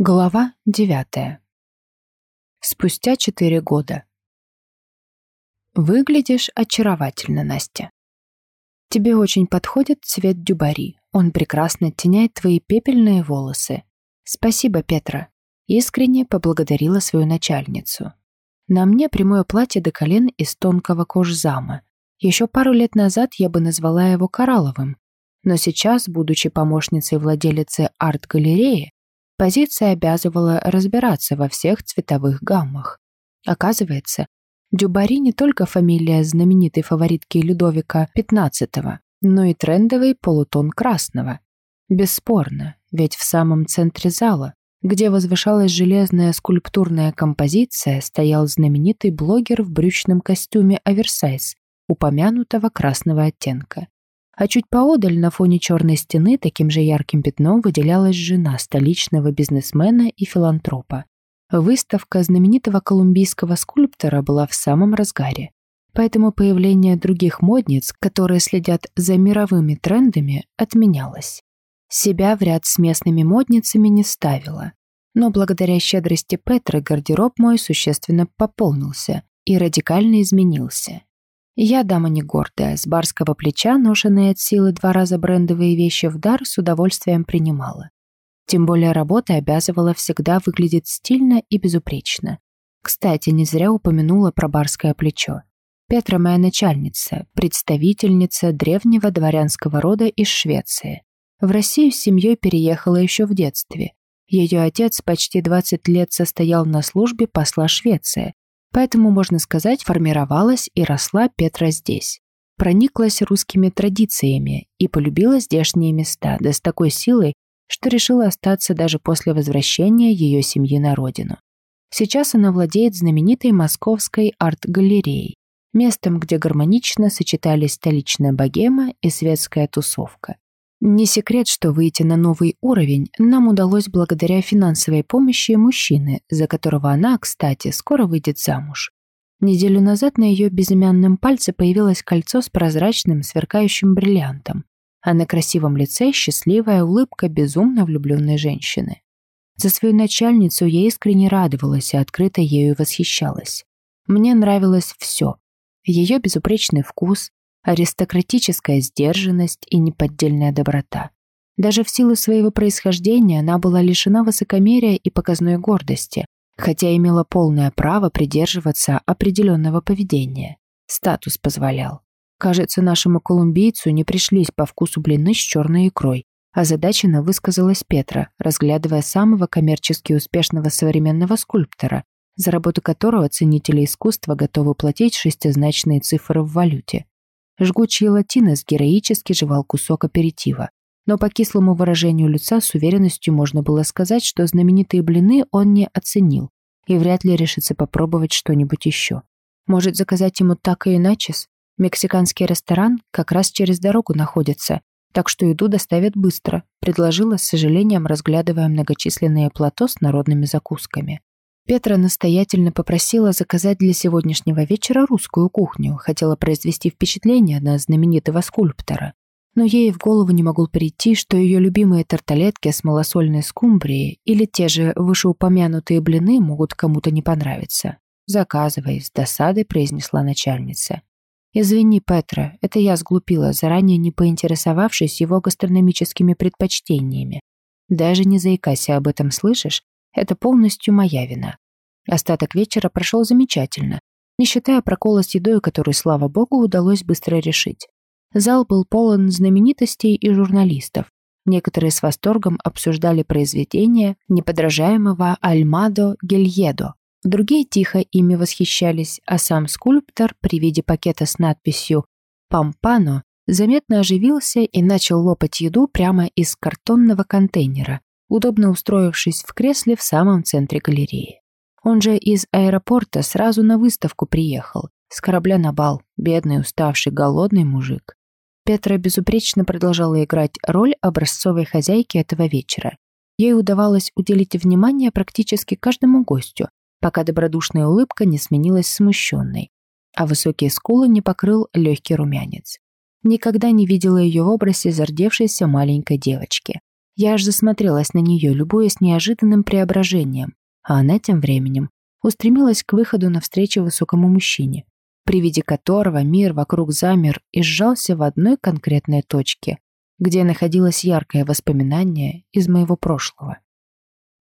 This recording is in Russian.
Глава девятая. Спустя четыре года. Выглядишь очаровательно, Настя. Тебе очень подходит цвет дюбари. Он прекрасно оттеняет твои пепельные волосы. Спасибо, Петра. Искренне поблагодарила свою начальницу. На мне прямое платье до колен из тонкого кожзама. Еще пару лет назад я бы назвала его коралловым. Но сейчас, будучи помощницей владелицы арт-галереи, Позиция обязывала разбираться во всех цветовых гаммах. Оказывается, Дюбари не только фамилия знаменитой фаворитки Людовика XV, но и трендовый полутон красного. Бесспорно, ведь в самом центре зала, где возвышалась железная скульптурная композиция, стоял знаменитый блогер в брючном костюме оверсайз, упомянутого красного оттенка а чуть поодаль на фоне черной стены таким же ярким пятном выделялась жена столичного бизнесмена и филантропа. Выставка знаменитого колумбийского скульптора была в самом разгаре. Поэтому появление других модниц, которые следят за мировыми трендами, отменялось. Себя в ряд с местными модницами не ставила. Но благодаря щедрости Петры гардероб мой существенно пополнился и радикально изменился. Я дама не гордая, с барского плеча, ношенные от силы два раза брендовые вещи в дар, с удовольствием принимала. Тем более работа обязывала всегда выглядеть стильно и безупречно. Кстати, не зря упомянула про барское плечо. Петра моя начальница, представительница древнего дворянского рода из Швеции. В Россию с семьей переехала еще в детстве. Ее отец почти 20 лет состоял на службе посла Швеции, Поэтому, можно сказать, формировалась и росла Петра здесь. Прониклась русскими традициями и полюбила здешние места, да с такой силой, что решила остаться даже после возвращения ее семьи на родину. Сейчас она владеет знаменитой московской арт-галереей, местом, где гармонично сочетались столичная богема и светская тусовка. Не секрет, что выйти на новый уровень нам удалось благодаря финансовой помощи мужчины, за которого она, кстати, скоро выйдет замуж. Неделю назад на ее безымянном пальце появилось кольцо с прозрачным, сверкающим бриллиантом, а на красивом лице счастливая улыбка безумно влюбленной женщины. За свою начальницу я искренне радовалась и открыто ею восхищалась. Мне нравилось все. Ее безупречный вкус, аристократическая сдержанность и неподдельная доброта. Даже в силу своего происхождения она была лишена высокомерия и показной гордости, хотя имела полное право придерживаться определенного поведения. Статус позволял. Кажется, нашему колумбийцу не пришлись по вкусу блины с черной икрой, а задаченно высказалась Петра, разглядывая самого коммерчески успешного современного скульптора, за работу которого ценители искусства готовы платить шестизначные цифры в валюте. Жгучий латинос героически жевал кусок аперитива. Но по кислому выражению лица с уверенностью можно было сказать, что знаменитые блины он не оценил и вряд ли решится попробовать что-нибудь еще. Может заказать ему так и иначе? Мексиканский ресторан как раз через дорогу находится, так что еду доставят быстро, предложила с сожалением, разглядывая многочисленные плато с народными закусками. Петра настоятельно попросила заказать для сегодняшнего вечера русскую кухню, хотела произвести впечатление на знаменитого скульптора. Но ей в голову не могло прийти, что ее любимые тарталетки с малосольной скумбрией или те же вышеупомянутые блины могут кому-то не понравиться. «Заказывай», — с досадой произнесла начальница. «Извини, Петра, это я сглупила, заранее не поинтересовавшись его гастрономическими предпочтениями. Даже не заикайся об этом, слышишь? Это полностью моя вина. Остаток вечера прошел замечательно, не считая прокола с едой, которую, слава богу, удалось быстро решить. Зал был полон знаменитостей и журналистов. Некоторые с восторгом обсуждали произведения неподражаемого Альмадо Гельедо. Другие тихо ими восхищались, а сам скульптор при виде пакета с надписью «Пампано» заметно оживился и начал лопать еду прямо из картонного контейнера, удобно устроившись в кресле в самом центре галереи. Он же из аэропорта сразу на выставку приехал, с корабля на бал, бедный, уставший, голодный мужик. Петра безупречно продолжала играть роль образцовой хозяйки этого вечера. Ей удавалось уделить внимание практически каждому гостю, пока добродушная улыбка не сменилась смущенной, а высокие скулы не покрыл легкий румянец. Никогда не видела ее в образе зардевшейся маленькой девочки. Я аж засмотрелась на нее, любуясь неожиданным преображением, а она тем временем устремилась к выходу навстречу высокому мужчине, при виде которого мир вокруг замер и сжался в одной конкретной точке, где находилось яркое воспоминание из моего прошлого.